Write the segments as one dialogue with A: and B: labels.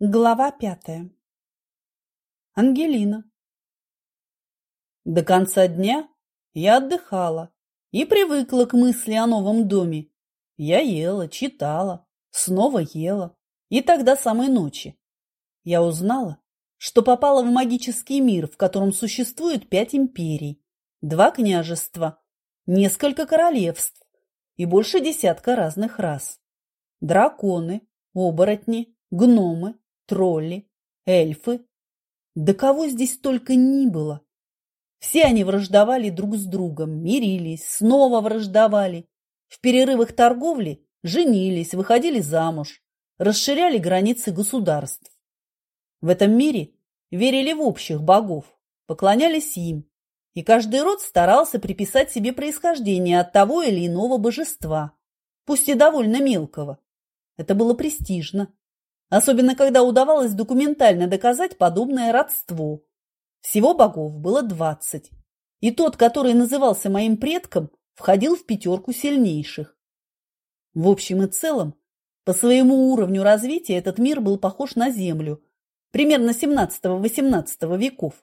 A: Глава пятая. Ангелина. До конца дня я отдыхала и привыкла к мысли о новом доме. Я ела, читала, снова ела. И тогда самой ночи я узнала, что попала в магический мир, в котором существует пять империй, два княжества, несколько королевств и больше десятка разных рас. Драконы, оборотни, гномы, тролли, эльфы. Да кого здесь только ни было. Все они враждовали друг с другом, мирились, снова враждовали. В перерывах торговли женились, выходили замуж, расширяли границы государств. В этом мире верили в общих богов, поклонялись им, и каждый род старался приписать себе происхождение от того или иного божества, пусть и довольно мелкого. Это было престижно. Особенно, когда удавалось документально доказать подобное родство. Всего богов было двадцать. И тот, который назывался моим предком, входил в пятерку сильнейших. В общем и целом, по своему уровню развития этот мир был похож на Землю, примерно 17-18 веков.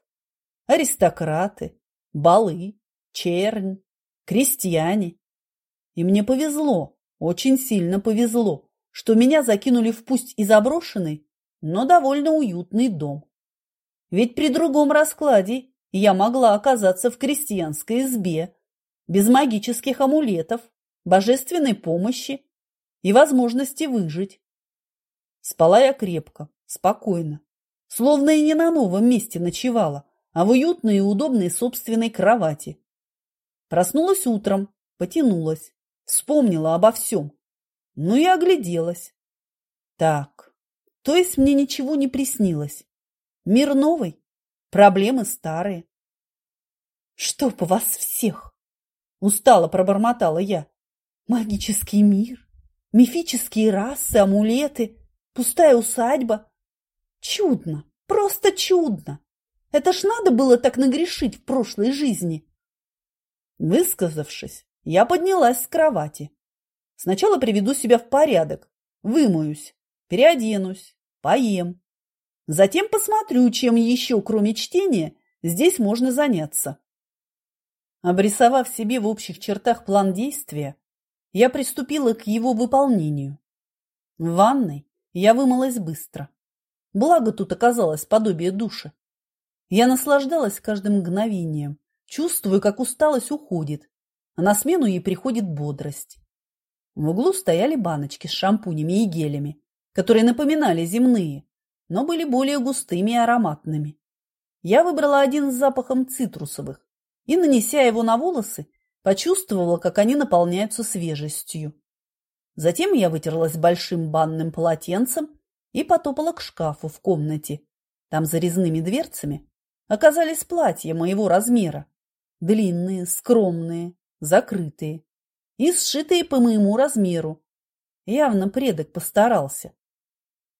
A: Аристократы, балы, чернь, крестьяне. И мне повезло, очень сильно повезло что меня закинули в пусть и заброшенный, но довольно уютный дом. Ведь при другом раскладе я могла оказаться в крестьянской избе, без магических амулетов, божественной помощи и возможности выжить. Спала я крепко, спокойно, словно и не на новом месте ночевала, а в уютной и удобной собственной кровати. Проснулась утром, потянулась, вспомнила обо всем ну и огляделась. Так, то есть мне ничего не приснилось. Мир новый, проблемы старые. Что по вас всех? Устало пробормотала я. Магический мир, мифические расы, амулеты, пустая усадьба. Чудно, просто чудно. Это ж надо было так нагрешить в прошлой жизни. Высказавшись, я поднялась с кровати. Сначала приведу себя в порядок, вымоюсь, переоденусь, поем. Затем посмотрю, чем еще, кроме чтения, здесь можно заняться. Обрисовав себе в общих чертах план действия, я приступила к его выполнению. В ванной я вымылась быстро. Благо тут оказалось подобие душа. Я наслаждалась каждым мгновением, чувствуя, как усталость уходит, а на смену ей приходит бодрость. В углу стояли баночки с шампунями и гелями, которые напоминали земные, но были более густыми и ароматными. Я выбрала один с запахом цитрусовых и, нанеся его на волосы, почувствовала, как они наполняются свежестью. Затем я вытерлась большим банным полотенцем и потопала к шкафу в комнате. Там за резными дверцами оказались платья моего размера. Длинные, скромные, закрытые и сшитые по моему размеру. Явно предок постарался.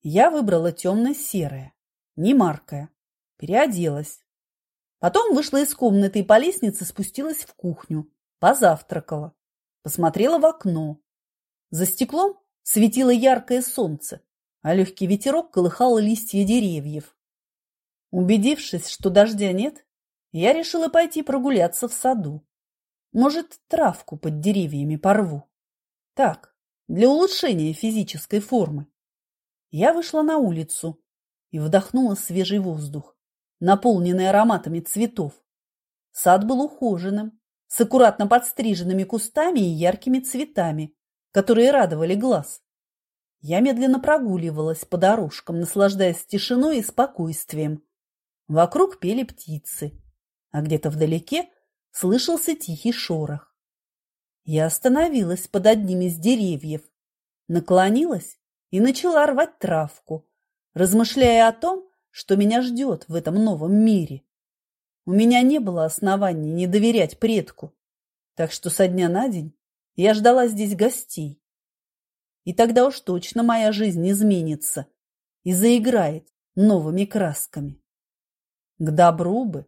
A: Я выбрала темно-серое, не маркое, переоделась. Потом вышла из комнаты и по лестнице спустилась в кухню, позавтракала, посмотрела в окно. За стеклом светило яркое солнце, а легкий ветерок колыхал листья деревьев. Убедившись, что дождя нет, я решила пойти прогуляться в саду. Может, травку под деревьями порву. Так, для улучшения физической формы. Я вышла на улицу и вдохнула свежий воздух, наполненный ароматами цветов. Сад был ухоженным, с аккуратно подстриженными кустами и яркими цветами, которые радовали глаз. Я медленно прогуливалась по дорожкам, наслаждаясь тишиной и спокойствием. Вокруг пели птицы, а где-то вдалеке слышался тихий шорох. Я остановилась под одним из деревьев, наклонилась и начала рвать травку, размышляя о том, что меня ждет в этом новом мире. У меня не было оснований не доверять предку, так что со дня на день я ждала здесь гостей. И тогда уж точно моя жизнь изменится и заиграет новыми красками. К добру бы